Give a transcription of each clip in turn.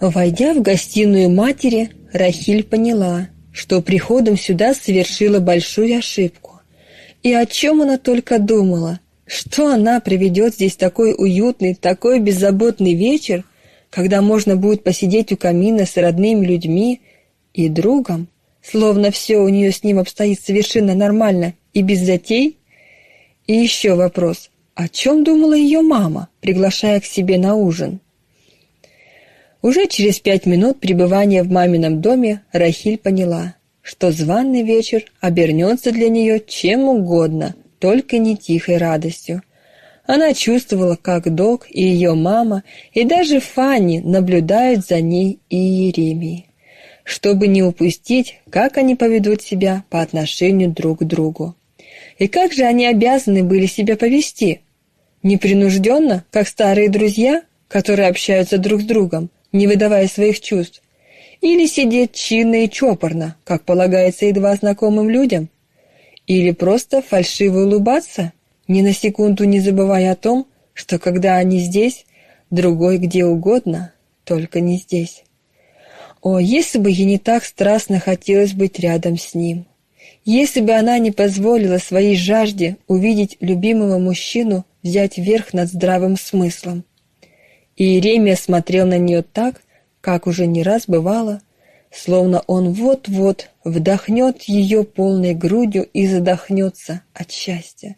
Войдя в гостиную матери, Рахиль поняла, что приходом сюда совершила большую ошибку. И о чем она только думала, что она проведет здесь такой уютный, такой беззаботный вечер, когда можно будет посидеть у камина с родными людьми и другом, словно все у нее с ним обстоит совершенно нормально и без затей? И еще вопрос, о чем думала ее мама, приглашая к себе на ужин? Уже через пять минут пребывания в мамином доме Рахиль поняла, что званый вечер обернется для нее чем угодно, только не тихой радостью. Она чувствовала, как Док и ее мама, и даже Фанни наблюдают за ней и Еремией, чтобы не упустить, как они поведут себя по отношению друг к другу. И как же они обязаны были себя повести? Непринужденно, как старые друзья, которые общаются друг с другом, не выдавая своих чувств, или сидеть чинно и чопорно, как полагается едва знакомым людям, или просто фальшиво улыбаться, ни на секунду не забывая о том, что когда они здесь, другой где угодно, только не здесь. О, если бы ей не так страстно хотелось быть рядом с ним. Если бы она не позволила своей жажде увидеть любимого мужчину взять верх над здравым смыслом. И Иеремия смотрел на нее так, как уже не раз бывало, словно он вот-вот вдохнет ее полной грудью и задохнется от счастья.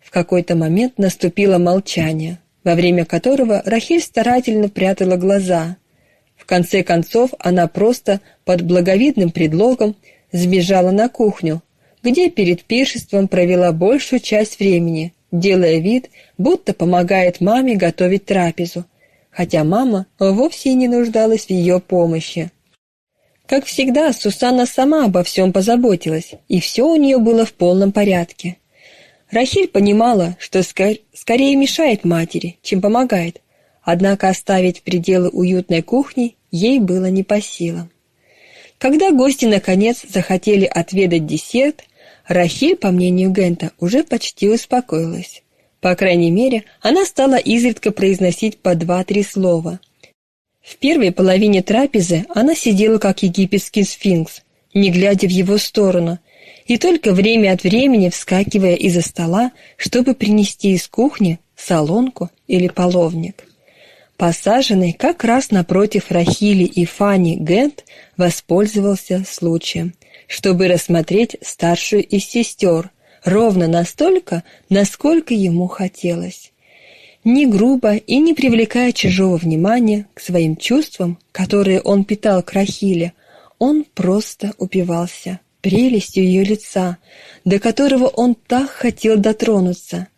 В какой-то момент наступило молчание, во время которого Рахиль старательно прятала глаза. В конце концов она просто под благовидным предлогом сбежала на кухню, где перед пиршеством провела большую часть времени, делая вид, будто помогает маме готовить трапезу, хотя мама вовсе не нуждалась в ее помощи. Как всегда, Сусанна сама обо всем позаботилась, и все у нее было в полном порядке. Рахиль понимала, что скор скорее мешает матери, чем помогает, однако оставить пределы уютной кухни ей было не по силам. Когда гости наконец захотели отведать десерт, Рахиль, по мнению Гента, уже почти успокоилась. По крайней мере, она стала изредка произносить по два-три слова. В первой половине трапезы она сидела как египетский сфинкс, не глядя в его сторону, и только время от времени вскакивая из-за стола, чтобы принести из кухни солонку или половник. Посаженный как раз напротив Рахили и Фани Гент воспользовался случаем, чтобы рассмотреть старшую из сестер, ровно настолько, насколько ему хотелось. Не грубо и не привлекая чужого внимания к своим чувствам, которые он питал к Рахиле, он просто упивался прелестью ее лица, до которого он так хотел дотронуться.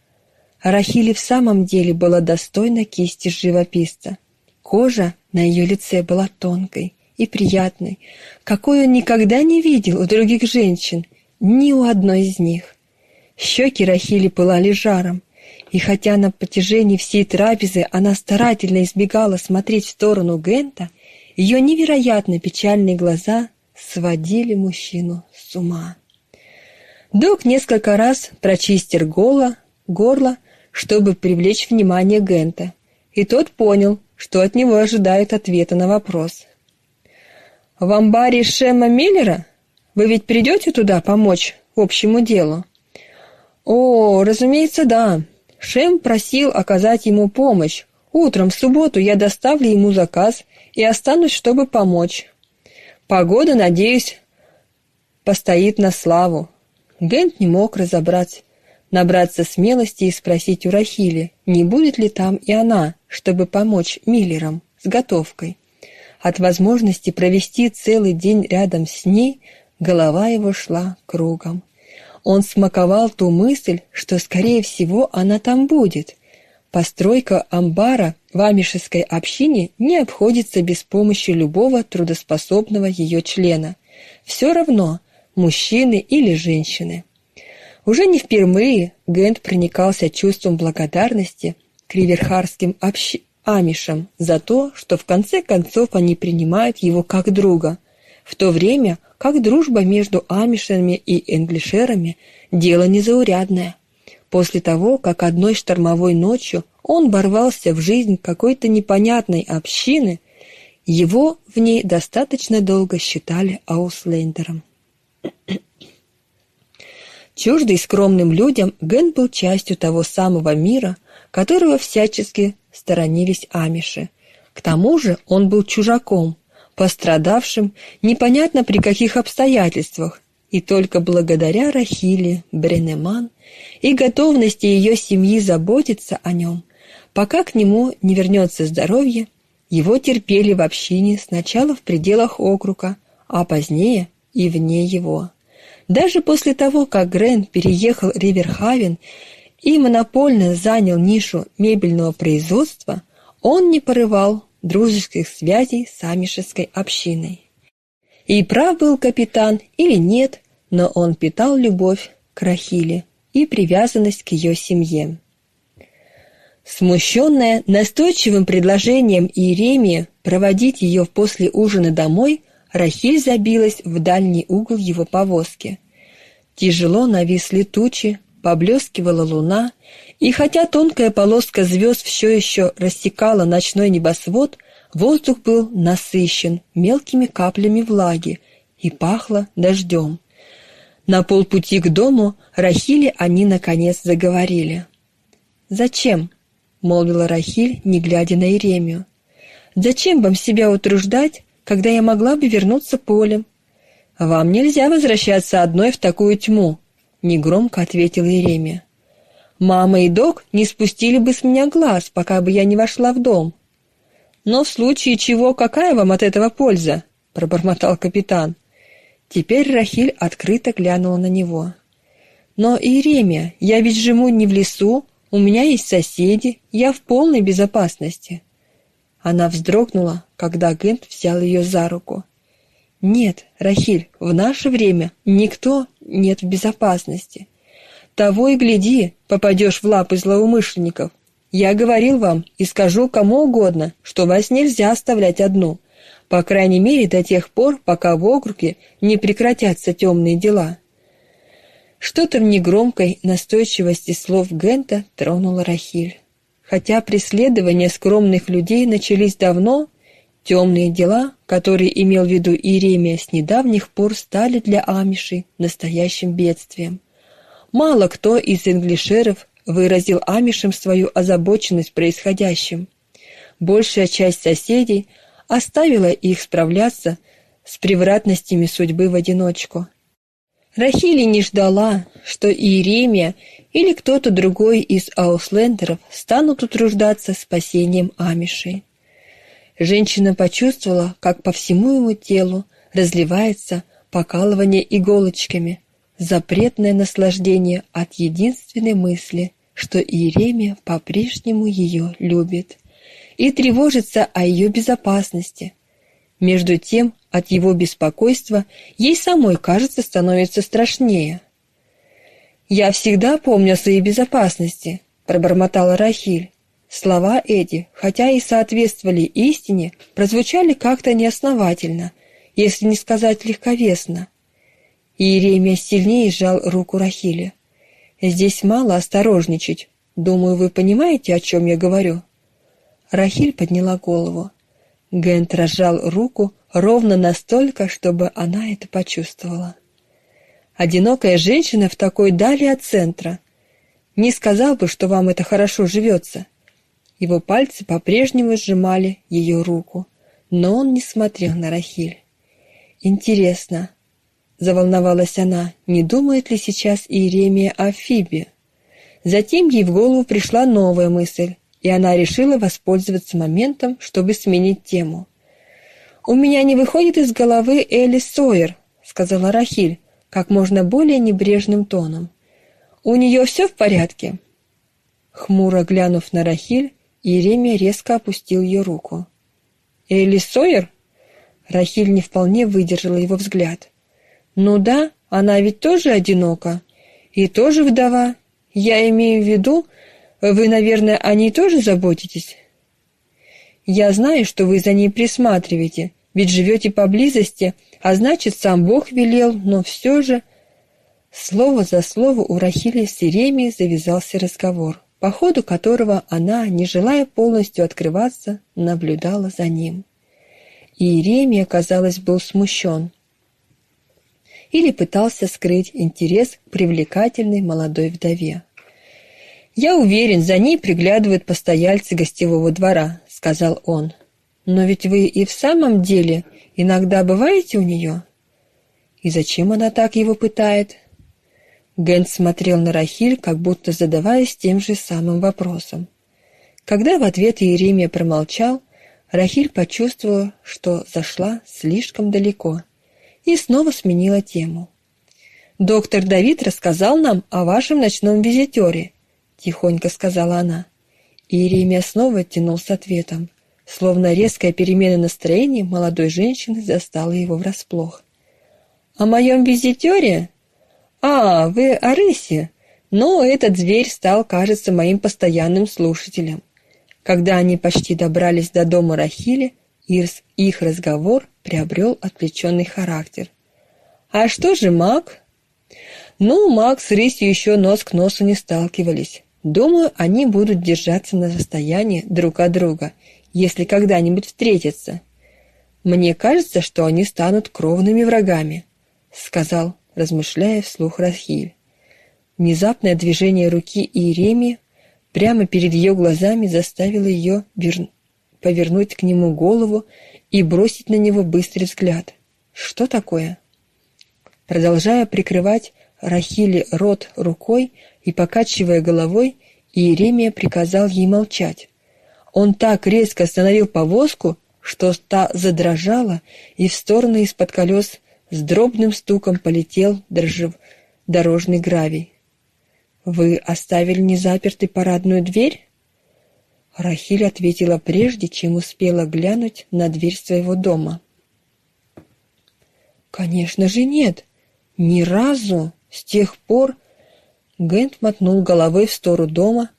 Рахиле в самом деле была достойна кисти живописца. Кожа на ее лице была тонкой и приятной, какой он никогда не видел у других женщин, ни у одной из них. Щеки Рахили пылали жаром, и хотя на протяжении всей трапезы она старательно избегала смотреть в сторону Гента, ее невероятно печальные глаза сводили мужчину с ума. Док несколько раз прочистил горло, горло, чтобы привлечь внимание Гента, и тот понял, что от него ожидают ответа на вопрос. «В амбаре Шема Миллера? Вы ведь придете туда помочь общему делу?» О, разумеется, да. Шем просил оказать ему помощь. Утром в субботу я доставлю ему заказ и останусь, чтобы помочь. Погода, надеюсь, постоит на славу. Гент не мог разобрать, набраться смелости и спросить у Рахили, не будет ли там и она, чтобы помочь Миллерам с готовкой. От возможности провести целый день рядом с ней голова его шла кругом. Он смаковал ту мысль, что, скорее всего, она там будет. Постройка амбара в амишеской общине не обходится без помощи любого трудоспособного ее члена. Все равно, мужчины или женщины. Уже не впервые Гент проникался чувством благодарности к риверхарским общ... амишам за то, что в конце концов они принимают его как друга, в то время как дружба между амишами и энглишерами – дело незаурядное. После того, как одной штормовой ночью он ворвался в жизнь какой-то непонятной общины Его в ней достаточно долго считали ауслендером. Чуждый скромным людям, Ген был частью того самого мира, которого всячески сторонились амиши. К тому же он был чужаком, пострадавшим непонятно при каких обстоятельствах, и только благодаря Рахиле Бренеман и готовности ее семьи заботиться о нем, пока к нему не вернется здоровье, его терпели в общине сначала в пределах округа, а позднее и вне его. Даже после того, как Грен переехал Риверхавен и монопольно занял нишу мебельного производства, он не порывал дружеских связей с амишеской общиной. И прав был капитан или нет, но он питал любовь к Рахиле и привязанность к ее семье. Смущенная настойчивым предложением Иеремии проводить ее после ужина домой, Рахиль забилась в дальний угол его повозки. Тяжело нависли тучи, поблескивала луна, и хотя тонкая полоска звезд все еще рассекала ночной небосвод, воздух был насыщен мелкими каплями влаги и пахло дождем. На полпути к дому Рахиле они, наконец, заговорили. «Зачем?» — молвила Рахиль, не глядя на Иеремию. «Зачем вам себя утруждать, когда я могла бы вернуться полем?» «Вам нельзя возвращаться одной в такую тьму», — негромко ответил Иеремия. «Мама и док не спустили бы с меня глаз, пока бы я не вошла в дом». «Но в случае чего, какая вам от этого польза?» — пробормотал капитан. Теперь Рахиль открыто глянула на него. «Но, Иеремия, я ведь живу не в лесу, у меня есть соседи, я в полной безопасности». Она вздрогнула, когда Гент взял ее за руку. «Нет, Рахиль, в наше время никто нет в безопасности. Того и гляди, попадешь в лапы злоумышленников. Я говорил вам и скажу кому угодно, что вас нельзя оставлять одну по крайней мере до тех пор, пока в округе не прекратятся темные дела. Что-то в негромкой настойчивости слов Гента тронуло Рахиль. Хотя преследования скромных людей начались давно, темные дела, которые имел в виду Иеремия с недавних пор, стали для Амиши настоящим бедствием. Мало кто из инглишеров выразил Амишам свою озабоченность происходящим. Большая часть соседей – оставила их справляться с превратностями судьбы в одиночку. Рахили не ждала, что Иеремия или кто-то другой из ауслендеров станут утруждаться спасением Амишей. Женщина почувствовала, как по всему ему телу разливается покалывание иголочками, запретное наслаждение от единственной мысли, что Иеремия по-прежнему ее любит и тревожится о ее безопасности. Между тем, от его беспокойства ей самой, кажется, становится страшнее. «Я всегда помню о своей безопасности», — пробормотала Рахиль. Слова эти, хотя и соответствовали истине, прозвучали как-то неосновательно, если не сказать легковесно. Иеремия сильнее сжал руку Рахили. «Здесь мало осторожничать. Думаю, вы понимаете, о чем я говорю?» Рахиль подняла голову. Гент разжал руку ровно настолько, чтобы она это почувствовала. Одинокая женщина в такой дали от центра. Не сказал бы, что вам это хорошо живется. Его пальцы по-прежнему сжимали ее руку, но он не смотрел на Рахиль. Интересно, заволновалась она, не думает ли сейчас Иеремия о Фибе? Затем ей в голову пришла новая мысль и она решила воспользоваться моментом, чтобы сменить тему. «У меня не выходит из головы Элли Сойер», — сказала Рахиль, как можно более небрежным тоном. «У нее все в порядке?» Хмуро глянув на Рахиль, Иеремия резко опустил ее руку. «Элли Сойер?» Рахиль не вполне выдержала его взгляд. «Ну да, она ведь тоже одинока. И тоже вдова. Я имею в виду, вы, наверное, о ней тоже заботитесь? Я знаю, что вы за ней присматриваете, ведь живете поблизости, а значит, сам Бог велел, но все же... Слово за слово у Рахили с Иеремией завязался разговор, по ходу которого она, не желая полностью открываться, наблюдала за ним. Иеремия, казалось, был смущен. Или пытался скрыть интерес к привлекательной молодой вдове. «Я уверен, за ней приглядывают постояльцы гостевого двора», — сказал он. «Но ведь вы и в самом деле иногда бываете у нее?» «И зачем она так его пытает?» Гэнс смотрел на Рахиль, как будто задаваясь тем же самым вопросом. Когда в ответ Иеремия промолчал, Рахиль почувствовала, что зашла слишком далеко, и снова сменила тему. «Доктор Давид рассказал нам о вашем ночном визитере», — тихонько сказала она. Иеремия снова тянул с ответом, словно резкая перемена настроения молодой женщины застала его врасплох. «О моем визитере? А, вы о рысе. Но этот зверь стал, кажется, моим постоянным слушателем. Когда они почти добрались до дома Рахили, их разговор приобрел отвлеченный характер. «А что же Мак?» «Ну, Мак с рысью еще нос к носу не сталкивались. Думаю, они будут держаться на расстоянии друг от друга, если когда-нибудь встретятся. Мне кажется, что они станут кровными врагами», — сказал, размышляя вслух Рахиль. Внезапное движение руки Иеремии прямо перед ее глазами заставило ее вер... повернуть к нему голову и бросить на него быстрый взгляд. Что такое? Продолжая прикрывать Рахили рот рукой и покачивая головой, Иеремия приказал ей молчать. Он так резко остановил повозку, что та задрожала, и в сторону из-под колес с дробным стуком полетел дрожев... дорожный гравий. «Вы оставили незапертой парадную дверь?» Рахиль ответила прежде, чем успела глянуть на дверь своего дома. «Конечно же нет. Ни разу. С тех пор...» Гент мотнул головой в сторону дома.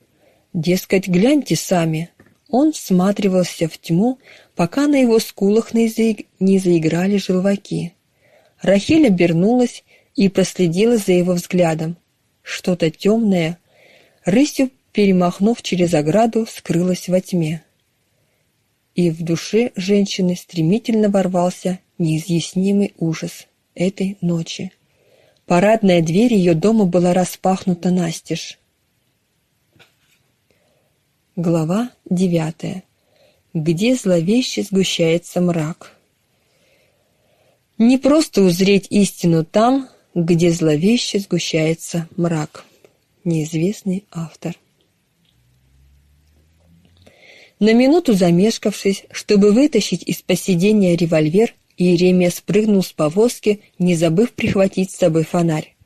«Дескать, гляньте сами». Он всматривался в тьму, пока на его скулах не заиграли желваки. Рахиль обернулась и проследила за его взглядом что-то темное, рысью перемахнув через ограду, скрылось во тьме. И в душе женщины стремительно ворвался неизъяснимый ужас этой ночи. Парадная дверь ее дома была распахнута настежь. Глава девятая. Где зловеще сгущается мрак. Не просто узреть истину там, где зловеще сгущается мрак. Неизвестный автор. На минуту замешкавшись, чтобы вытащить из посидения револьвер, Иеремия спрыгнул с повозки, не забыв прихватить с собой фонарь.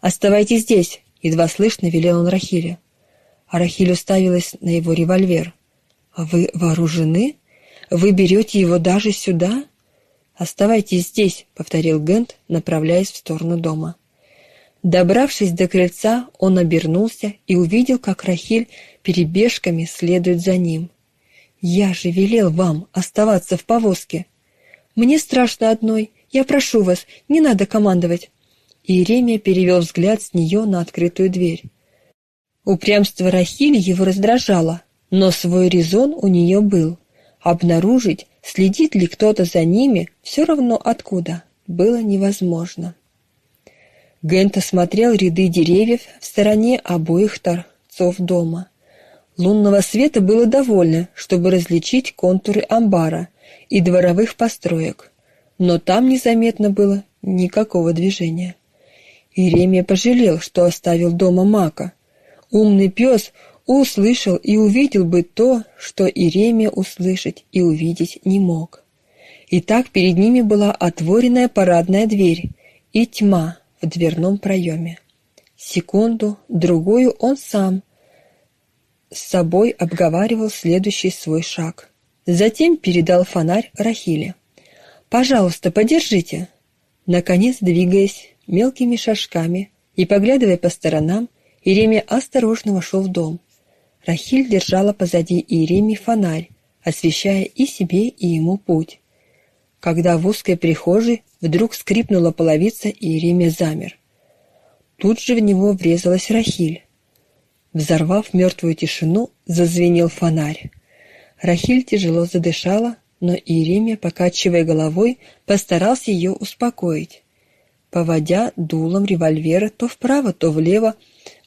«Оставайтесь здесь!» — едва слышно велел он Рахиле. А Рахиль уставилась на его револьвер. «А вы вооружены? Вы берете его даже сюда?» «Оставайтесь здесь», — повторил Гент, направляясь в сторону дома. Добравшись до крыльца, он обернулся и увидел, как Рахиль перебежками следует за ним. «Я же велел вам оставаться в повозке!» «Мне страшно одной. Я прошу вас, не надо командовать!» Иеремия перевел взгляд с нее на открытую дверь. Упрямство Рахили его раздражало, но свой резон у нее был. Обнаружить, Следит ли кто-то за ними, все равно откуда, было невозможно. Гент осмотрел ряды деревьев в стороне обоих торцов дома. Лунного света было довольно, чтобы различить контуры амбара и дворовых построек, но там незаметно было никакого движения. Иеремия пожалел, что оставил дома Мака. Умный пес услышал и увидел бы то, что Иеремия услышать и увидеть не мог. Итак, перед ними была отворенная парадная дверь и тьма в дверном проеме. Секунду, другую он сам с собой обговаривал следующий свой шаг. Затем передал фонарь Рахиле. «Пожалуйста, подержите». Наконец, двигаясь мелкими шажками и поглядывая по сторонам, Иеремия осторожно вошел в дом. Рахиль держала позади Иеремии фонарь, освещая и себе, и ему путь. Когда в узкой прихожей вдруг скрипнула половица, Иеремия замер. Тут же в него врезалась Рахиль. Взорвав мертвую тишину, зазвенел фонарь. Рахиль тяжело задышала, но Иеремия, покачивая головой, постарался ее успокоить. Поводя дулом револьвера то вправо, то влево,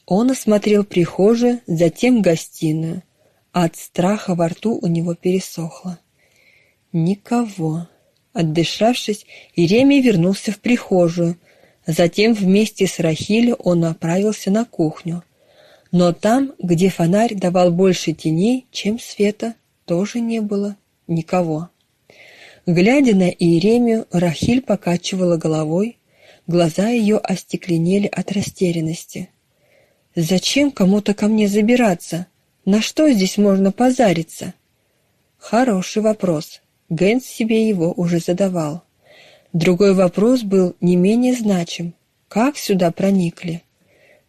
он осмотрел прихожую, затем гостиную. От страха во рту у него пересохло. Никого. Отдышавшись, Иеремия вернулся в прихожую. Затем вместе с Рахилем он направился на кухню. Но там, где фонарь давал больше теней, чем света, тоже не было никого. Глядя на Иеремию, Рахиль покачивала головой, глаза ее остекленели от растерянности. «Зачем кому-то ко мне забираться? На что здесь можно позариться?» Хороший вопрос. Гэнс себе его уже задавал. Другой вопрос был не менее значим. Как сюда проникли?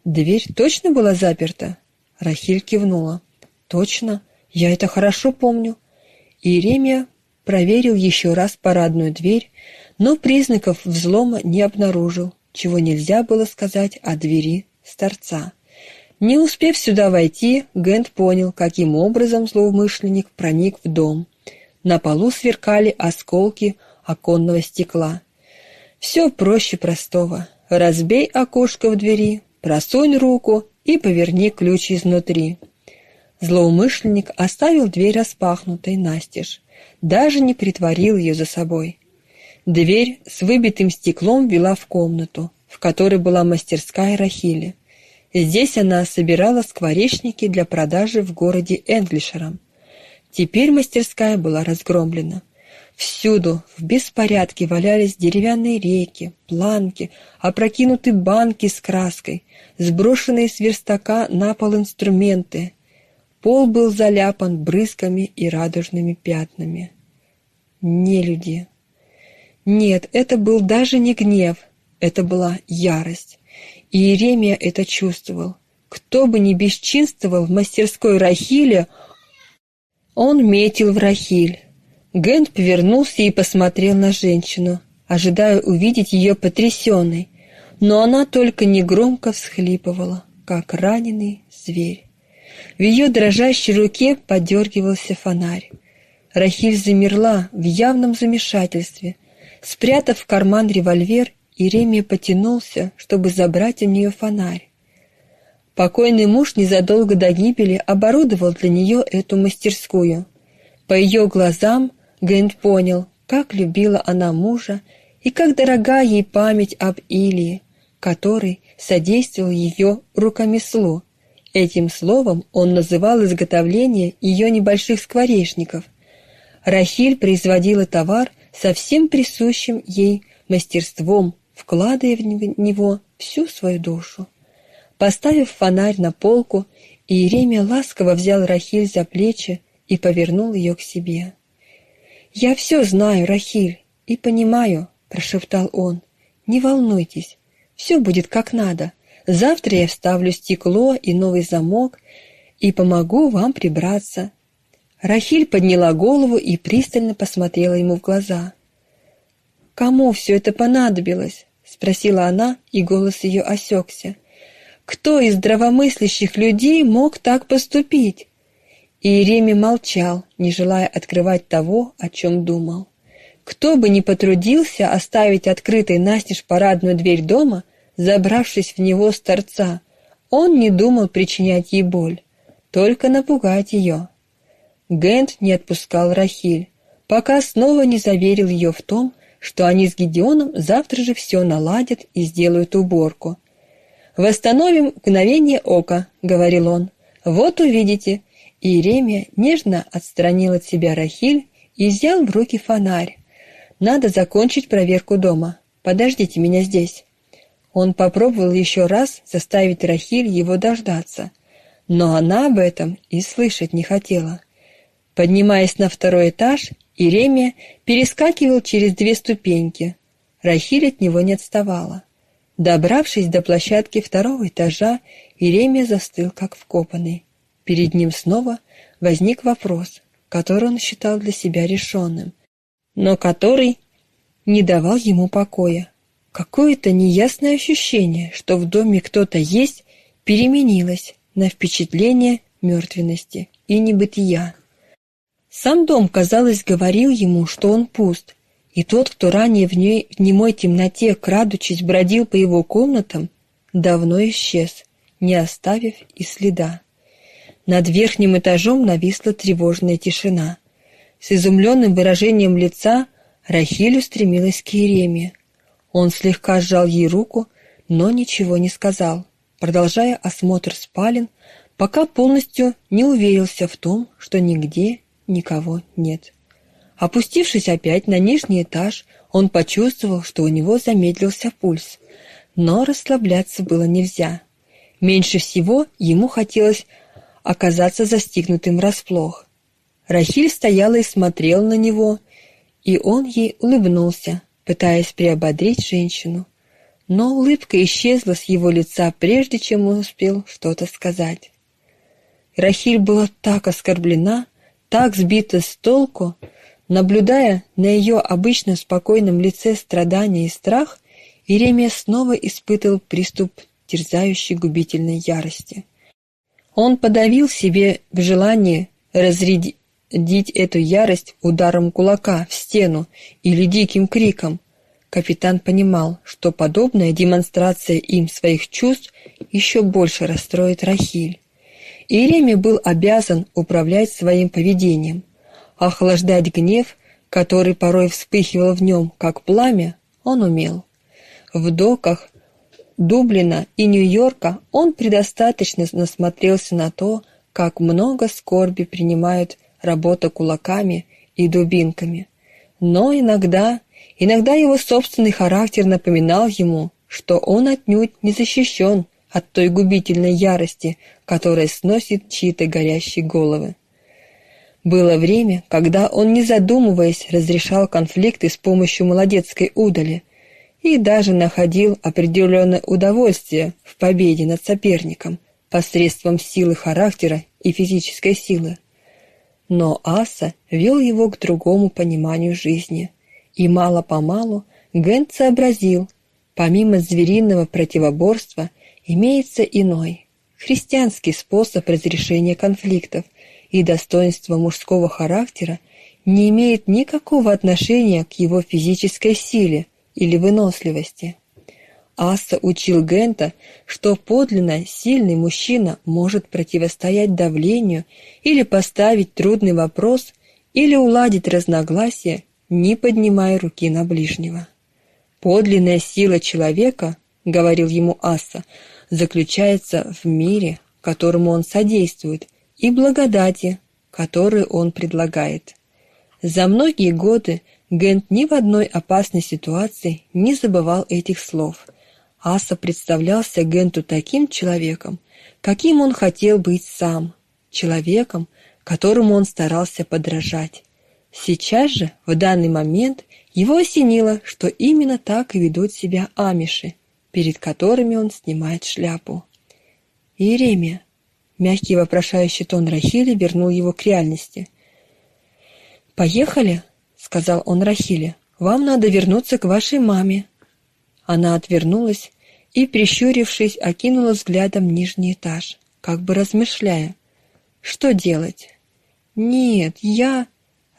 Дверь точно была заперта? Рахиль кивнула. Точно, я это хорошо помню. Иеремия проверил еще раз парадную дверь, но признаков взлома не обнаружил, чего нельзя было сказать о двери с торца. Не успев сюда войти, Гент понял, каким образом злоумышленник проник в дом. На полу сверкали осколки оконного стекла. Все проще простого. Разбей окошко в двери, просунь руку и поверни ключ изнутри. Злоумышленник оставил дверь распахнутой настежь, даже не притворил ее за собой. Дверь с выбитым стеклом вела в комнату, в которой была мастерская Рахили. Здесь она собирала скворечники для продажи в городе Энглишером. Теперь мастерская была разгромлена. Всюду в беспорядке валялись деревянные реки, планки, опрокинутые банки с краской, сброшенные с верстака на пол инструменты. Пол был заляпан брызгами и радужными пятнами. Не люди. Нет, это был даже не гнев, это была ярость. И Иеремия это чувствовал. Кто бы ни бесчинствовал в мастерской Рахиле, он метил в Рахиль. Гент повернулся и посмотрел на женщину, ожидая увидеть ее потрясенной, но она только негромко всхлипывала, как раненый зверь. В ее дрожащей руке подергивался фонарь. Рахиль замерла в явном замешательстве. Спрятав в карман револьвер, Иеремия потянулся, чтобы забрать у нее фонарь. Покойный муж незадолго до гибели оборудовал для нее эту мастерскую. По ее глазам Гэнт понял, как любила она мужа и как дорога ей память об Илии, который содействовал ее рукомеслу. Этим словом он называл изготовление ее небольших скворечников. Рахиль производила товар со всем присущим ей мастерством, вкладывая в него всю свою душу. Поставив фонарь на полку, Иеремия ласково взял Рахиль за плечи и повернул ее к себе. «Я все знаю, Рахиль, и понимаю», — прошептал он. «Не волнуйтесь, все будет как надо. Завтра я вставлю стекло и новый замок и помогу вам прибраться». Рахиль подняла голову и пристально посмотрела ему в глаза. «Кому все это понадобилось?» — спросила она, и голос ее осекся. Кто из здравомыслящих людей мог так поступить? Иеремий молчал, не желая открывать того, о чем думал. Кто бы ни потрудился оставить открытой настежь парадную дверь дома, забравшись в него с торца, он не думал причинять ей боль, только напугать ее. Гент не отпускал Рахиль, пока снова не заверил ее в том, что они с Гедеоном завтра же все наладят и сделают уборку, «Восстановим мгновение ока», — говорил он. «Вот увидите». Иеремия нежно отстранил от себя Рахиль и взял в руки фонарь. «Надо закончить проверку дома. Подождите меня здесь». Он попробовал еще раз заставить Рахиль его дождаться, но она об этом и слышать не хотела. Поднимаясь на второй этаж, Иеремия перескакивал через две ступеньки. Рахиль от него не отставала. Добравшись до площадки второго этажа, Иеремия застыл, как вкопанный. Перед ним снова возник вопрос, который он считал для себя решенным, но который не давал ему покоя. Какое-то неясное ощущение, что в доме кто-то есть, переменилось на впечатление мертвенности и небытия. Сам дом, казалось, говорил ему, что он пуст, и тот, кто ранее в, ней, в немой темноте, крадучись, бродил по его комнатам, давно исчез, не оставив и следа. Над верхним этажом нависла тревожная тишина. С изумленным выражением лица Рахиль устремилась к Ереме. Он слегка сжал ей руку, но ничего не сказал, продолжая осмотр спален, пока полностью не уверился в том, что нигде никого нет. Опустившись опять на нижний этаж, он почувствовал, что у него замедлился пульс. Но расслабляться было нельзя. Меньше всего ему хотелось оказаться застигнутым врасплох. Рахиль стояла и смотрела на него, и он ей улыбнулся, пытаясь приободрить женщину. Но улыбка исчезла с его лица, прежде чем он успел что-то сказать. Рахиль была так оскорблена, так сбита с толку, наблюдая на ее обычно спокойном лице страдания и страх, Иеремия снова испытывал приступ терзающей губительной ярости. Он подавил себе в желании разрядить эту ярость ударом кулака в стену или диким криком. Капитан понимал, что подобная демонстрация им своих чувств еще больше расстроит Рахиль. Иеремия был обязан управлять своим поведением. Охлаждать гнев, который порой вспыхивал в нем, как пламя, он умел. В доках Дублина и Нью-Йорка он предостаточно насмотрелся на то, как много скорби принимают работа кулаками и дубинками. Но иногда, иногда его собственный характер напоминал ему, что он отнюдь не защищен от той губительной ярости, которая сносит чьи-то горящие головы. Было время, когда он, не задумываясь, разрешал конфликты с помощью молодецкой удали и даже находил определенное удовольствие в победе над соперником посредством силы характера и физической силы. Но Аса вел его к другому пониманию жизни, и мало-помалу Гент сообразил, помимо звериного противоборства – имеется иной, христианский способ разрешения конфликтов, и достоинство мужского характера не имеет никакого отношения к его физической силе или выносливости. Аса учил Гента, что подлинно сильный мужчина может противостоять давлению или поставить трудный вопрос, или уладить разногласия, не поднимая руки на ближнего. Подлинная сила человека, говорил ему Аса, заключается в мире, которому он содействует, и благодати, которую он предлагает. За многие годы Гент ни в одной опасной ситуации не забывал этих слов. Аса представлялся Генту таким человеком, каким он хотел быть сам, человеком, которому он старался подражать. Сейчас же, в данный момент, его осенило, что именно так и ведут себя амиши, перед которыми он снимает шляпу. «Иеремия!» Мягкий вопрошающий тон Рахили вернул его к реальности. «Поехали?» — сказал он Рахиле. «Вам надо вернуться к вашей маме». Она отвернулась и, прищурившись, окинула взглядом нижний этаж, как бы размышляя. «Что делать?» «Нет, я...»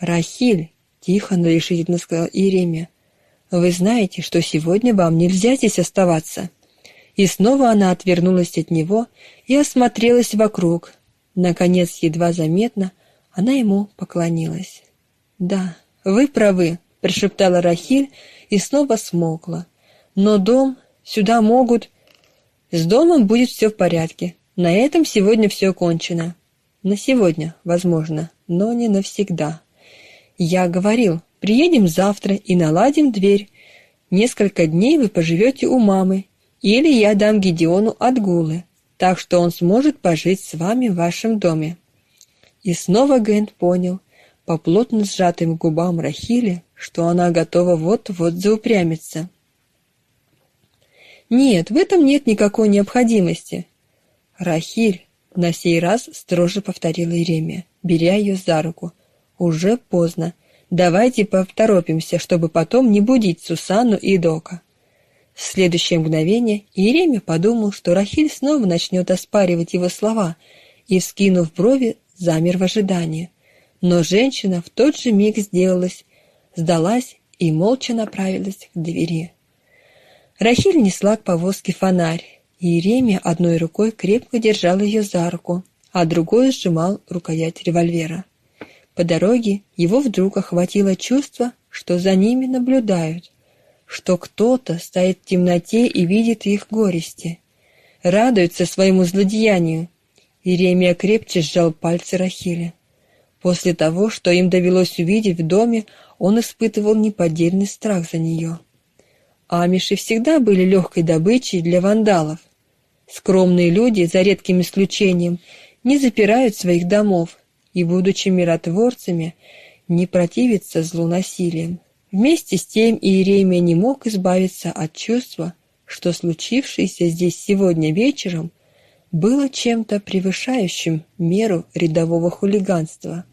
«Рахиль!» — тихо, но решительно сказал Иеремия. Вы знаете, что сегодня вам нельзя здесь оставаться». И снова она отвернулась от него и осмотрелась вокруг. Наконец, едва заметно, она ему поклонилась. «Да, вы правы», — прошептала Рахиль и снова смолкла. «Но дом, сюда могут...» «С домом будет все в порядке. На этом сегодня все кончено». «На сегодня, возможно, но не навсегда». «Я говорил, Приедем завтра и наладим дверь. Несколько дней вы поживете у мамы, или я дам Гедеону отгулы, так что он сможет пожить с вами в вашем доме». И снова Гент понял, по плотно сжатым губам Рахили, что она готова вот-вот заупрямиться. «Нет, в этом нет никакой необходимости». «Рахиль», — на сей раз строже повторила Иеремия, беря ее за руку. «Уже поздно. Давайте поторопимся, чтобы потом не будить Сусану и Дока. В следующее мгновение Иеремия подумал, что Рахиль снова начнет оспаривать его слова, и, вскинув брови, замер в ожидании. Но женщина в тот же миг сделалась, сдалась и молча направилась к двери. Рахиль несла к повозке фонарь, Иеремия одной рукой крепко держал ее за руку, а другой сжимал рукоять револьвера. По дороге его вдруг охватило чувство, что за ними наблюдают, что кто-то стоит в темноте и видит их горести, радуется своему злодеянию. Иеремия крепче сжал пальцы Рахили. После того, что им довелось увидеть в доме, он испытывал неподдельный страх за нее. Амиши всегда были легкой добычей для вандалов. Скромные люди, за редким исключением, не запирают своих домов и, будучи миротворцами, не противятся злу насилием. Вместе с тем Иеремия не мог избавиться от чувства, что случившееся здесь сегодня вечером было чем-то превышающим меру рядового хулиганства.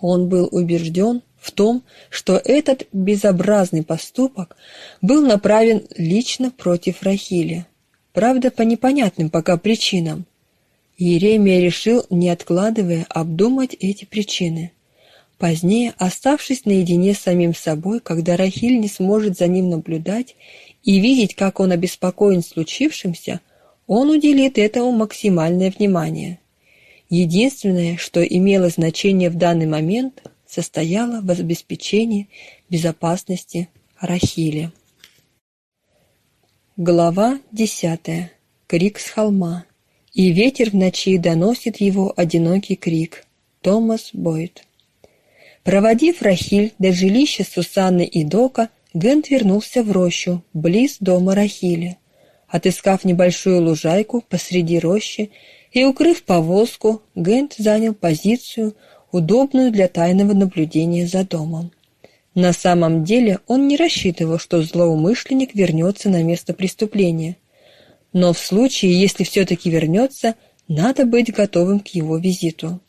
Он был убежден в том, что этот безобразный поступок был направлен лично против Рахили, правда, по непонятным пока причинам. Иеремия решил, не откладывая, обдумать эти причины. Позднее, оставшись наедине с самим собой, когда Рахиль не сможет за ним наблюдать и видеть, как он обеспокоен случившимся, он уделит этому максимальное внимание. Единственное, что имело значение в данный момент, состояло в обеспечении безопасности Рахили. Глава десятая. Крик с холма. И ветер в ночи доносит его одинокий крик. Томас Бойд. Проводив Рахиль до жилища Сусанны и Дока, Гент вернулся в рощу, близ дома Рахили. Отыскав небольшую лужайку посреди рощи, и, укрыв повозку, Гент занял позицию, удобную для тайного наблюдения за домом. На самом деле он не рассчитывал, что злоумышленник вернется на место преступления. Но в случае, если все-таки вернется, надо быть готовым к его визиту.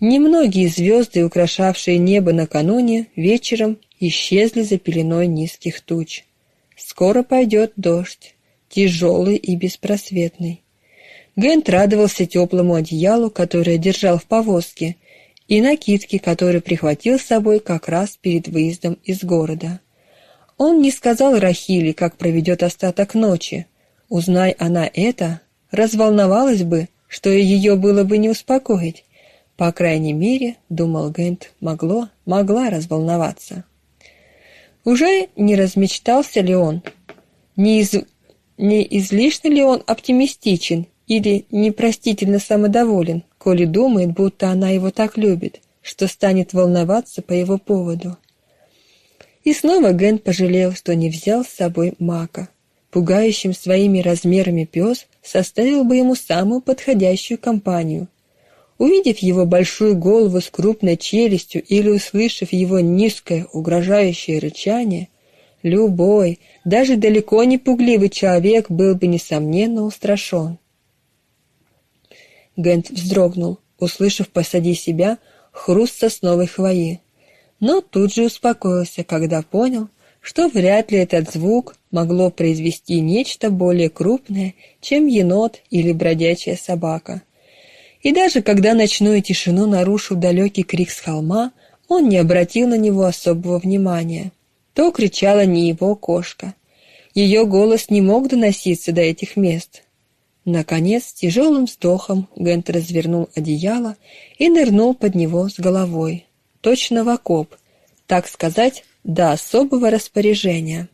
Немногие звезды, украшавшие небо накануне, вечером исчезли за пеленой низких туч. Скоро пойдет дождь, тяжелый и беспросветный. Гент радовался теплому одеялу, которое держал в повозке, и накидке, которую прихватил с собой как раз перед выездом из города. Он не сказал Рахиле, как проведет остаток ночи. Узнай она это, разволновалась бы, что ее было бы не успокоить. По крайней мере, думал Гент, могло, могла разволноваться. Уже не размечтался ли он? Не, из, не излишне ли он оптимистичен или непростительно самодоволен, коли думает, будто она его так любит, что станет волноваться по его поводу. И снова Ген пожалел, что не взял с собой Мака. Пугающим своими размерами пес составил бы ему самую подходящую компанию. Увидев его большую голову с крупной челюстью или услышав его низкое угрожающее рычание, любой, даже далеко не пугливый человек был бы, несомненно, устрашен. Гент вздрогнул, услышав посади себя хруст сосновой хвои. Но тут же успокоился, когда понял, что вряд ли этот звук могло произвести нечто более крупное, чем енот или бродячая собака. И даже когда ночную тишину нарушил далекий крик с холма, он не обратил на него особого внимания. То кричала не его кошка. Ее голос не мог доноситься до этих мест. Наконец, тяжелым вздохом Гент развернул одеяло и нырнул под него с головой. Точно в окоп, так сказать, до особого распоряжения.